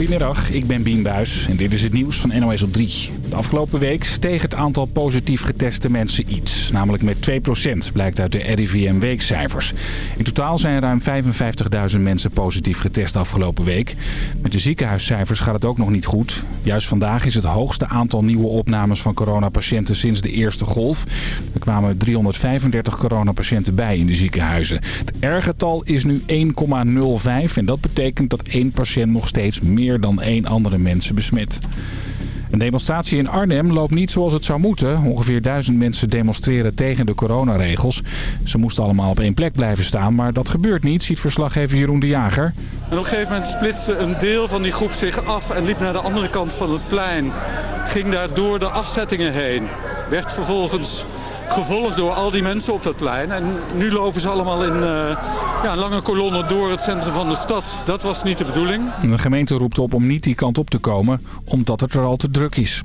Goedemiddag, ik ben Bien Buis en dit is het nieuws van NOS op 3. De afgelopen week steeg het aantal positief geteste mensen iets. Namelijk met 2% blijkt uit de RIVM weekcijfers. In totaal zijn ruim 55.000 mensen positief getest afgelopen week. Met de ziekenhuiscijfers gaat het ook nog niet goed. Juist vandaag is het hoogste aantal nieuwe opnames van coronapatiënten sinds de eerste golf. Er kwamen 335 coronapatiënten bij in de ziekenhuizen. Het R-getal is nu 1,05 en dat betekent dat één patiënt nog steeds meer dan één andere mensen besmet. Een demonstratie in Arnhem loopt niet zoals het zou moeten. Ongeveer duizend mensen demonstreren tegen de coronaregels. Ze moesten allemaal op één plek blijven staan, maar dat gebeurt niet, ziet verslaggever Jeroen de Jager. Op een gegeven moment splitste een deel van die groep zich af en liep naar de andere kant van het plein. Ging daar door de afzettingen heen. Werd vervolgens gevolgd door al die mensen op dat plein. En nu lopen ze allemaal in uh, ja, lange kolonne door het centrum van de stad. Dat was niet de bedoeling. De gemeente roept op om niet die kant op te komen, omdat het er al te druk is.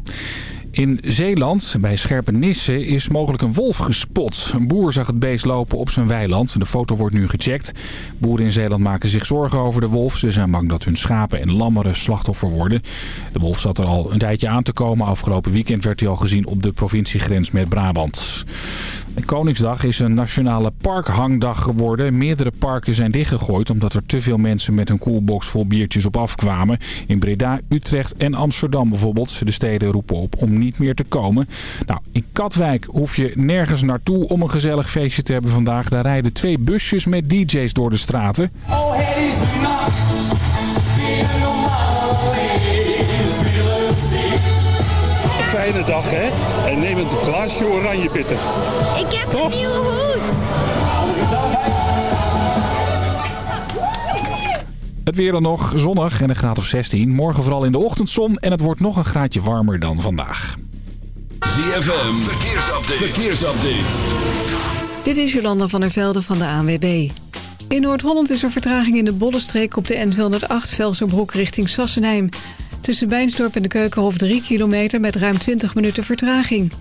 In Zeeland, bij Scherpenisse, is mogelijk een wolf gespot. Een boer zag het beest lopen op zijn weiland. De foto wordt nu gecheckt. Boeren in Zeeland maken zich zorgen over de wolf. Ze zijn bang dat hun schapen en lammeren slachtoffer worden. De wolf zat er al een tijdje aan te komen. Afgelopen weekend werd hij al gezien op de provinciegrens met Brabant. Koningsdag is een nationale parkhangdag geworden. Meerdere parken zijn dichtgegooid omdat er te veel mensen met een koelbox vol biertjes op afkwamen. In Breda, Utrecht en Amsterdam bijvoorbeeld. De steden roepen op om niet meer te komen. Nou, in Katwijk hoef je nergens naartoe om een gezellig feestje te hebben vandaag. Daar rijden twee busjes met DJ's door de straten. Oh, fijne dag, hè? En neem een glaasje oranje bitter. Ik heb Toch? een nieuwe hoed. Het weer dan nog zonnig en een graad of 16. Morgen vooral in de ochtendzon en het wordt nog een graadje warmer dan vandaag. ZFM, verkeersupdate. verkeersupdate. Dit is Jolanda van der Velde van de ANWB. In Noord-Holland is er vertraging in de Bollenstreek op de N208 Velserbroek richting Sassenheim. Tussen Bijnsdorp en de Keukenhof 3 kilometer met ruim 20 minuten vertraging.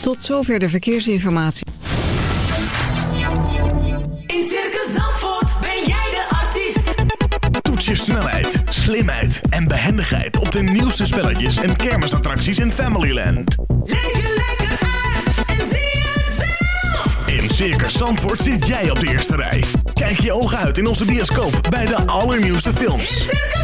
Tot zover de verkeersinformatie. In Circus Zandvoort ben jij de artiest. Toets je snelheid, slimheid en behendigheid op de nieuwste spelletjes en kermisattracties in Familyland. Leef je lekker uit en zie het zelf. In Circus Zandvoort zit jij op de eerste rij. Kijk je ogen uit in onze bioscoop bij de allernieuwste films. In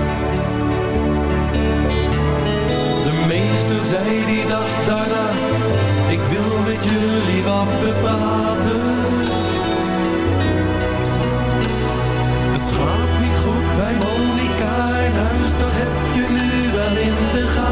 zei die dag daarna, ik wil met jullie wat praten. Het gaat niet goed bij Monica in huis, dat heb je nu wel in de gaten.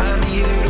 I need it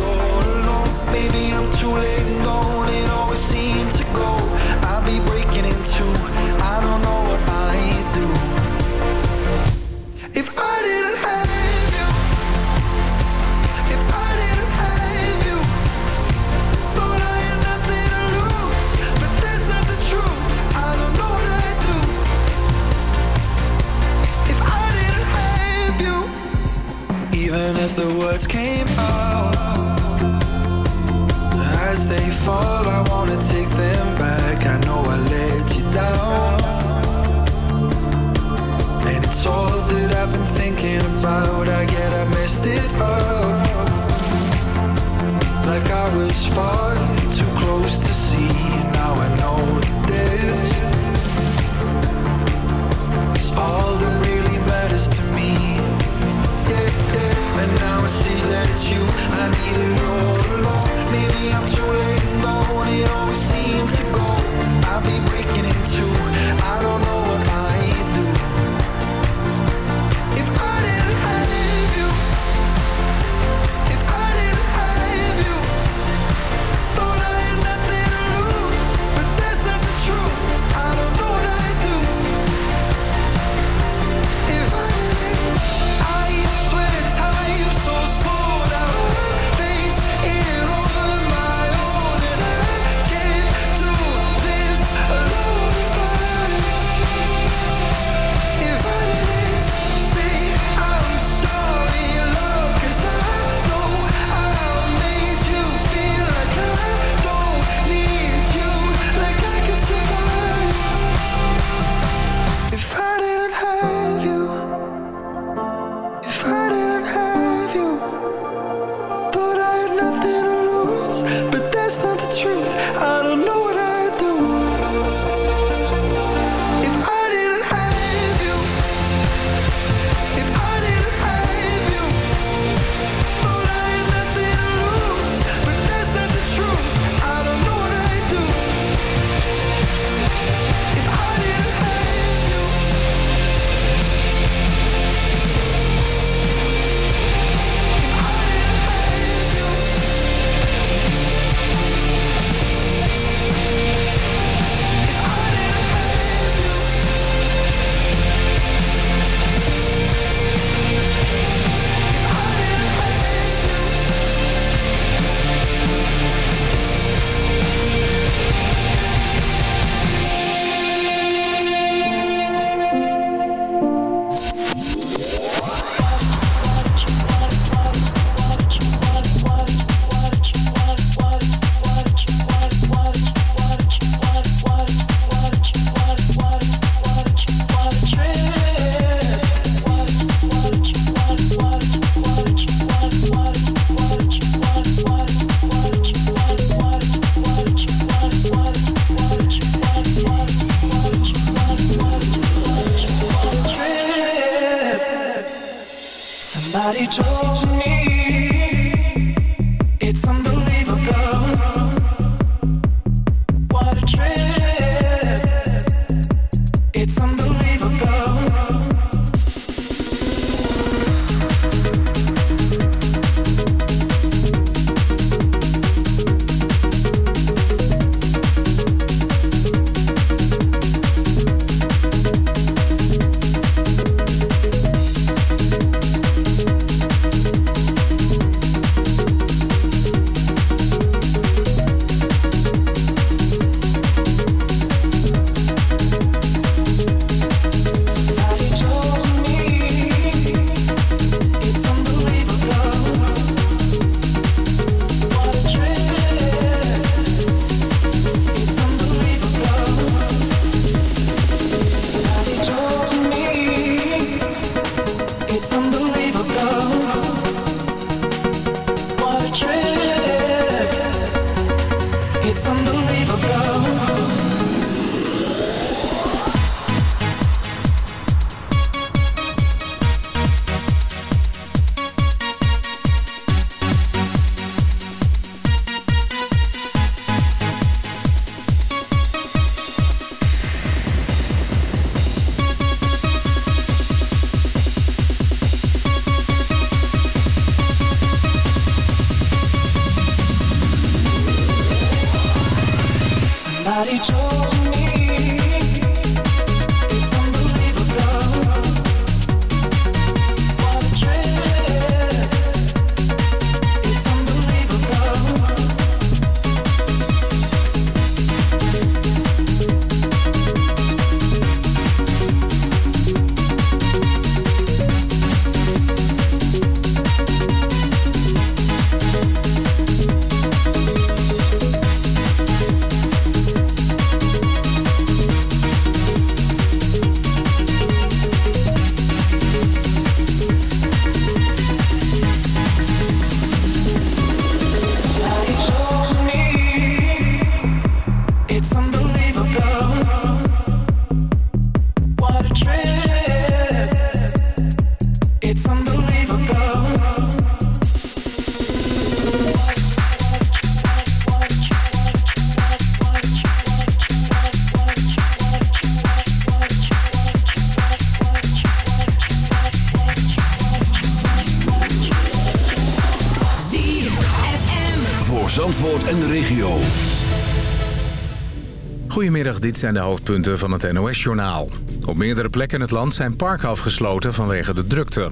dit zijn de hoofdpunten van het NOS-journaal. Op meerdere plekken in het land zijn parken afgesloten vanwege de drukte.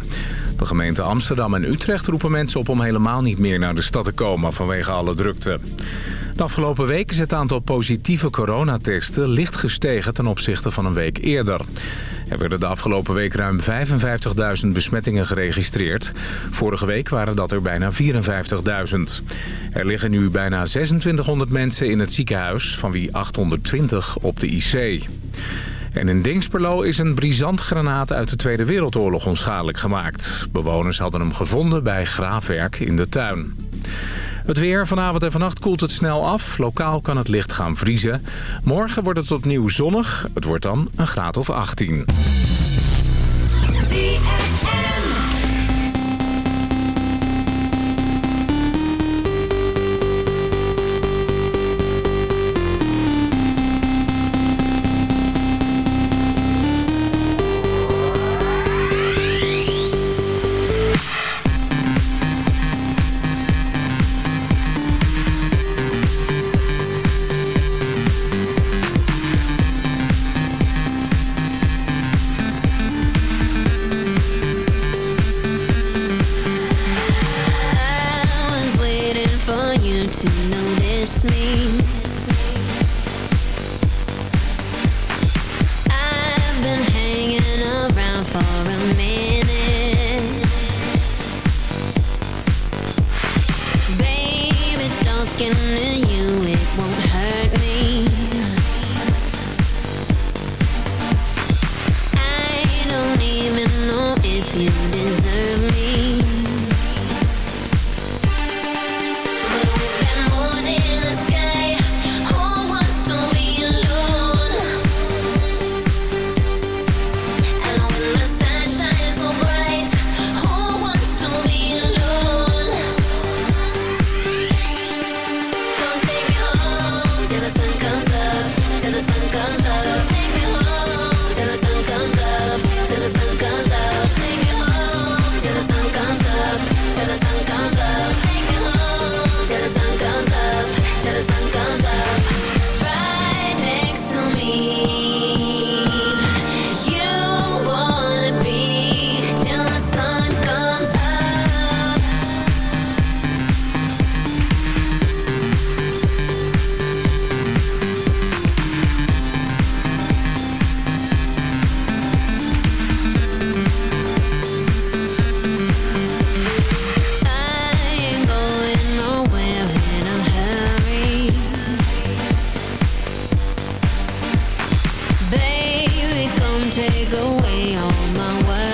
De gemeenten Amsterdam en Utrecht roepen mensen op om helemaal niet meer naar de stad te komen vanwege alle drukte. De afgelopen week is het aantal positieve coronatesten licht gestegen ten opzichte van een week eerder. Er werden de afgelopen week ruim 55.000 besmettingen geregistreerd. Vorige week waren dat er bijna 54.000. Er liggen nu bijna 2600 mensen in het ziekenhuis, van wie 820 op de IC. En in Dingsperlo is een brisantgranaat uit de Tweede Wereldoorlog onschadelijk gemaakt. Bewoners hadden hem gevonden bij graafwerk in de tuin. Het weer vanavond en vannacht koelt het snel af. Lokaal kan het licht gaan vriezen. Morgen wordt het opnieuw zonnig. Het wordt dan een graad of 18. take away all my worries.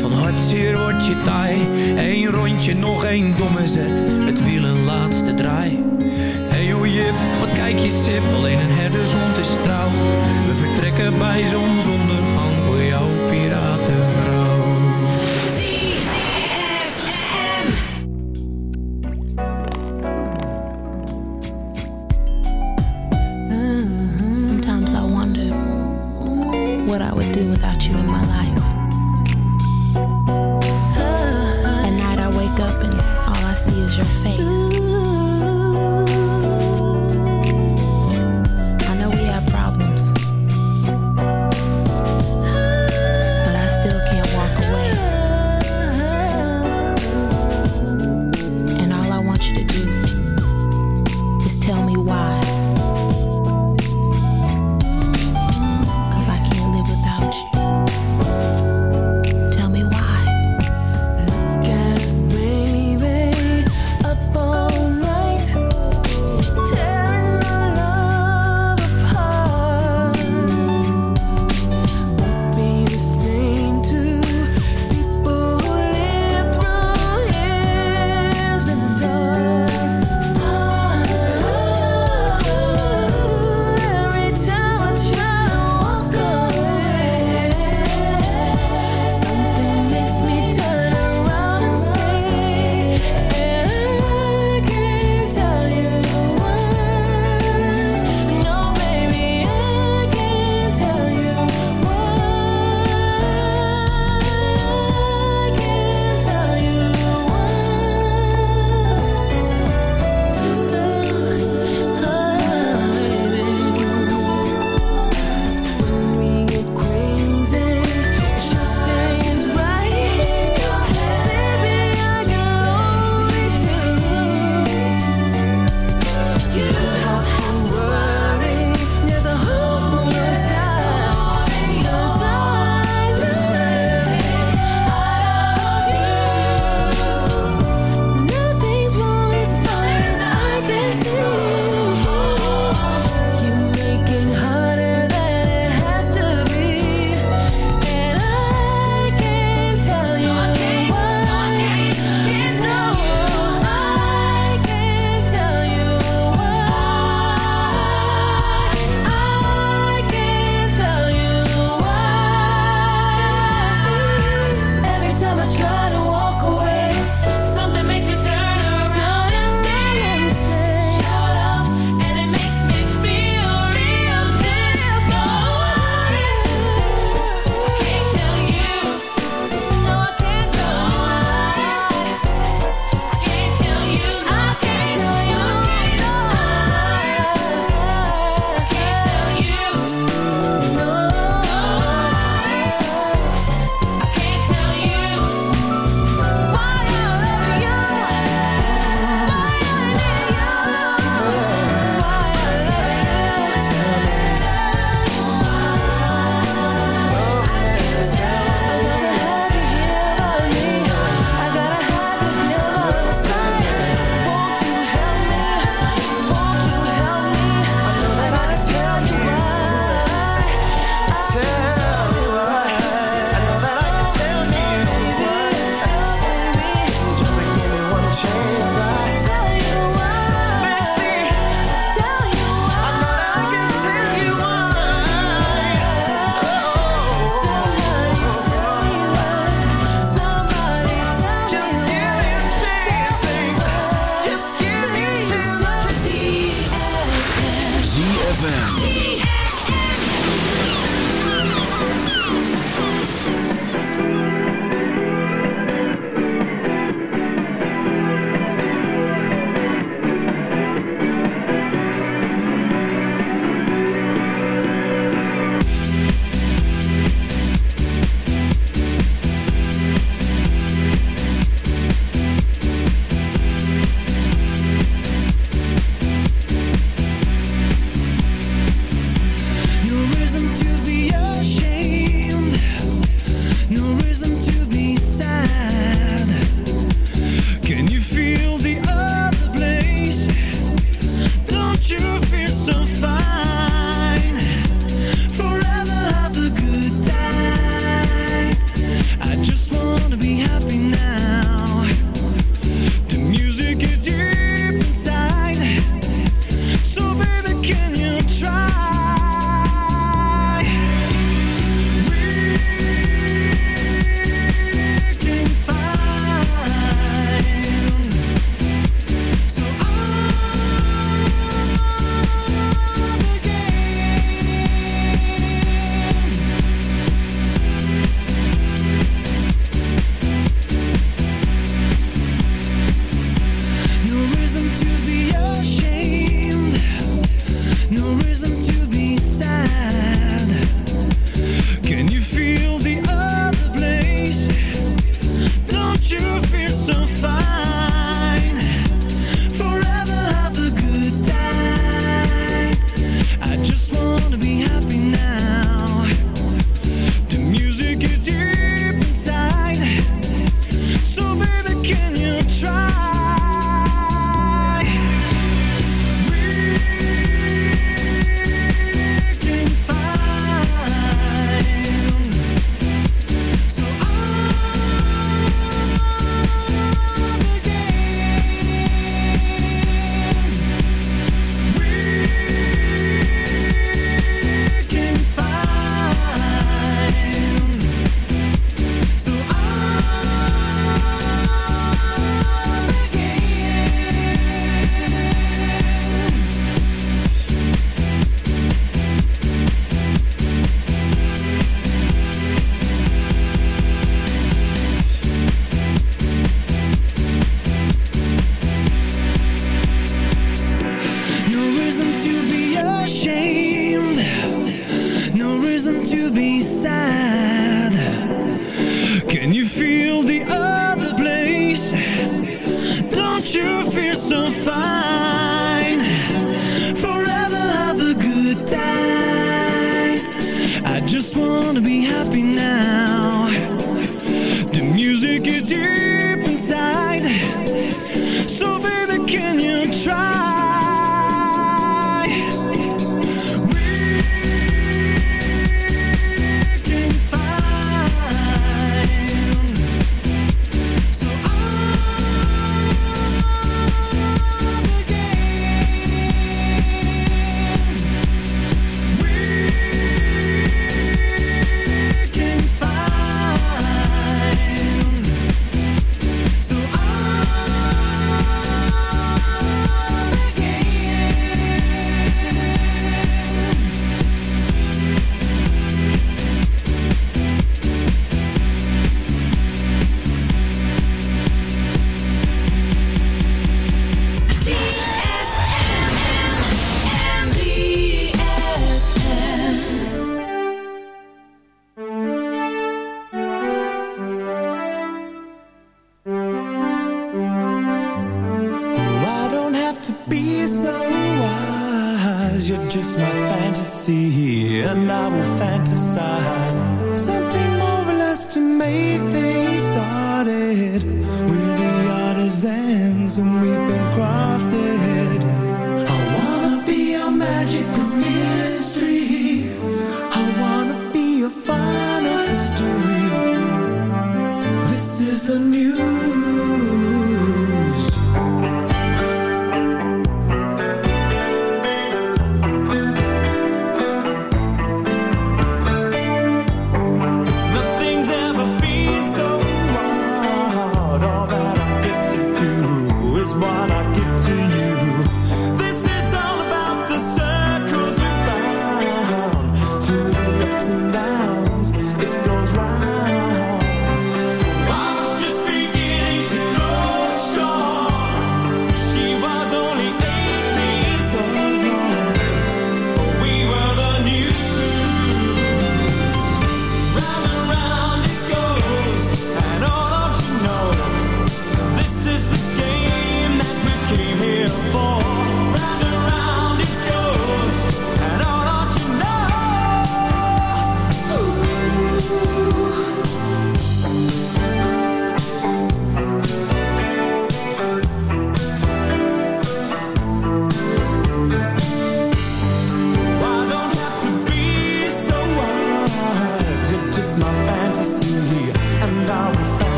Van hartzeer word je taai. Eén rondje, nog één domme zet. Het wiel een laatste draai. Hey hoe Jip, wat kijk je sip. Alleen een herdershond is trouw. We vertrekken bij zonsondergang